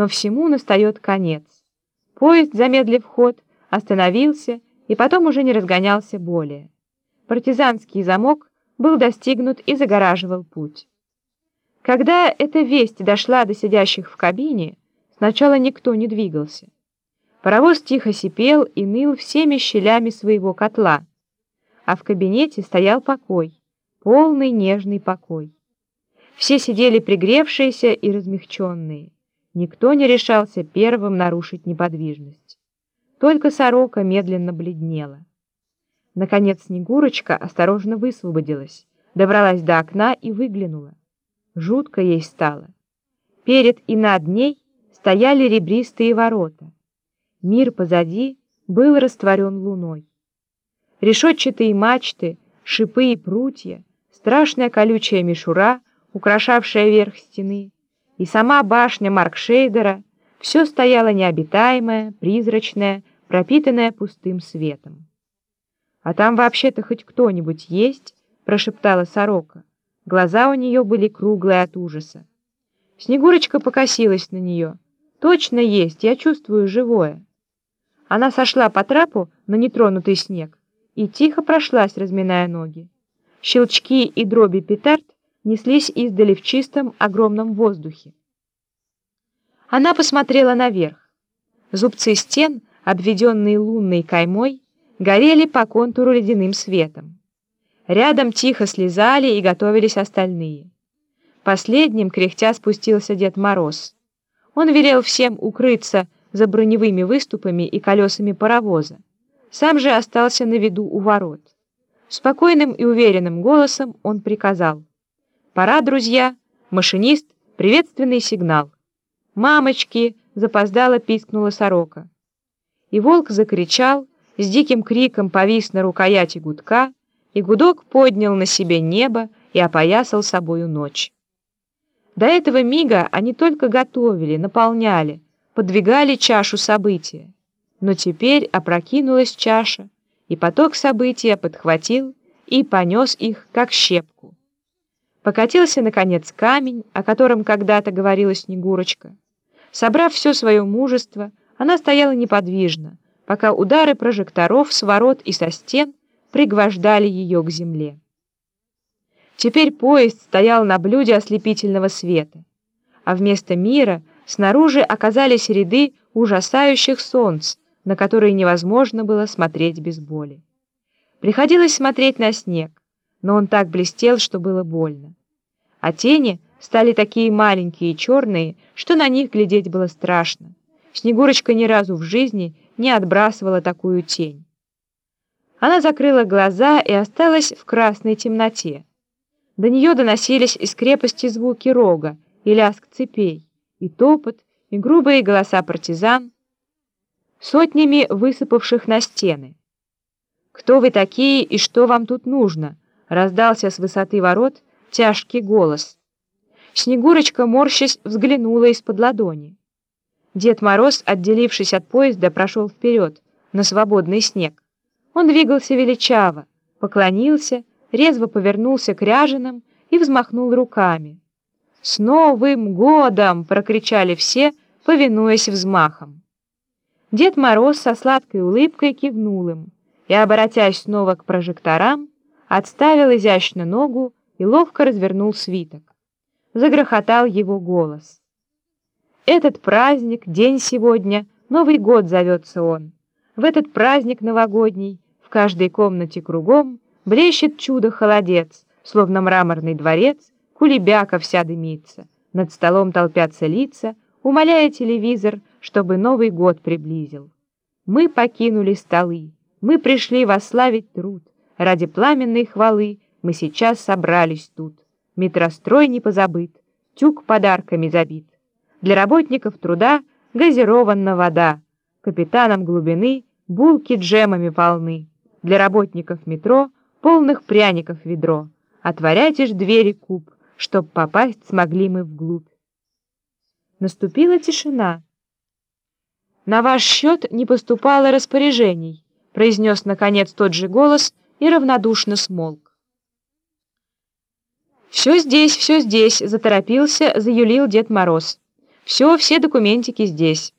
но всему настает конец. Поезд, замедлив ход, остановился и потом уже не разгонялся более. Партизанский замок был достигнут и загораживал путь. Когда эта весть дошла до сидящих в кабине, сначала никто не двигался. Паровоз тихо сипел и ныл всеми щелями своего котла, а в кабинете стоял покой, полный нежный покой. Все сидели пригревшиеся и размягченные. Никто не решался первым нарушить неподвижность. Только сорока медленно бледнела. Наконец Снегурочка осторожно высвободилась, добралась до окна и выглянула. Жутко ей стало. Перед и над ней стояли ребристые ворота. Мир позади был растворен луной. Решетчатые мачты, шипы и прутья, страшная колючая мишура, украшавшая верх стены, и сама башня Маркшейдера — все стояло необитаемое, призрачное, пропитанное пустым светом. «А там вообще-то хоть кто-нибудь есть?» — прошептала сорока. Глаза у нее были круглые от ужаса. Снегурочка покосилась на нее. «Точно есть, я чувствую живое». Она сошла по трапу на нетронутый снег и тихо прошлась, разминая ноги. Щелчки и дроби петард неслись издали в чистом огромном воздухе. Она посмотрела наверх. Зубцы стен, обведенные лунной каймой, горели по контуру ледяным светом. Рядом тихо слезали и готовились остальные. Последним, кряхтя, спустился Дед Мороз. Он велел всем укрыться за броневыми выступами и колесами паровоза. Сам же остался на виду у ворот. Спокойным и уверенным голосом он приказал. «Пора, друзья! Машинист, приветственный сигнал!» «Мамочки!» — запоздало пискнула сорока. И волк закричал, с диким криком повис на рукояти гудка, и гудок поднял на себе небо и опоясал собою ночь. До этого мига они только готовили, наполняли, подвигали чашу события. Но теперь опрокинулась чаша, и поток события подхватил и понес их, как щепку. Покатился, наконец, камень, о котором когда-то говорила Снегурочка. Собрав все свое мужество, она стояла неподвижно, пока удары прожекторов с ворот и со стен пригвождали ее к земле. Теперь поезд стоял на блюде ослепительного света, а вместо мира снаружи оказались ряды ужасающих солнц, на которые невозможно было смотреть без боли. Приходилось смотреть на снег, но он так блестел, что было больно. А тени стали такие маленькие и черные, что на них глядеть было страшно. Снегурочка ни разу в жизни не отбрасывала такую тень. Она закрыла глаза и осталась в красной темноте. До нее доносились из крепости звуки рога и лязг цепей, и топот, и грубые голоса партизан, сотнями высыпавших на стены. «Кто вы такие и что вам тут нужно?» — раздался с высоты ворот тяжкий голос. Снегурочка, морщась, взглянула из-под ладони. Дед Мороз, отделившись от поезда, прошел вперед, на свободный снег. Он двигался величаво, поклонился, резво повернулся к ряженым и взмахнул руками. «С Новым годом!» — прокричали все, повинуясь взмахом. Дед Мороз со сладкой улыбкой кивнул им и, оборотясь снова к прожекторам, отставил изящно ногу и ловко развернул свиток. Загрохотал его голос. Этот праздник, день сегодня, Новый год зовется он. В этот праздник новогодний в каждой комнате кругом блещет чудо-холодец, словно мраморный дворец, кулебяка вся дымится. Над столом толпятся лица, умоляя телевизор, чтобы Новый год приблизил. Мы покинули столы, мы пришли восславить труд. Ради пламенной хвалы мы сейчас собрались тут. Метрострой не позабыт, тюк подарками забит. Для работников труда газирована вода, капитанам глубины булки джемами полны, для работников метро полных пряников ведро. Отворяйте ж двери куб, чтоб попасть смогли мы вглубь. Наступила тишина. «На ваш счет не поступало распоряжений», произнес, наконец, тот же голос и равнодушно смолк. «Все здесь, все здесь», — заторопился, заюлил Дед Мороз. Все, все документики здесь.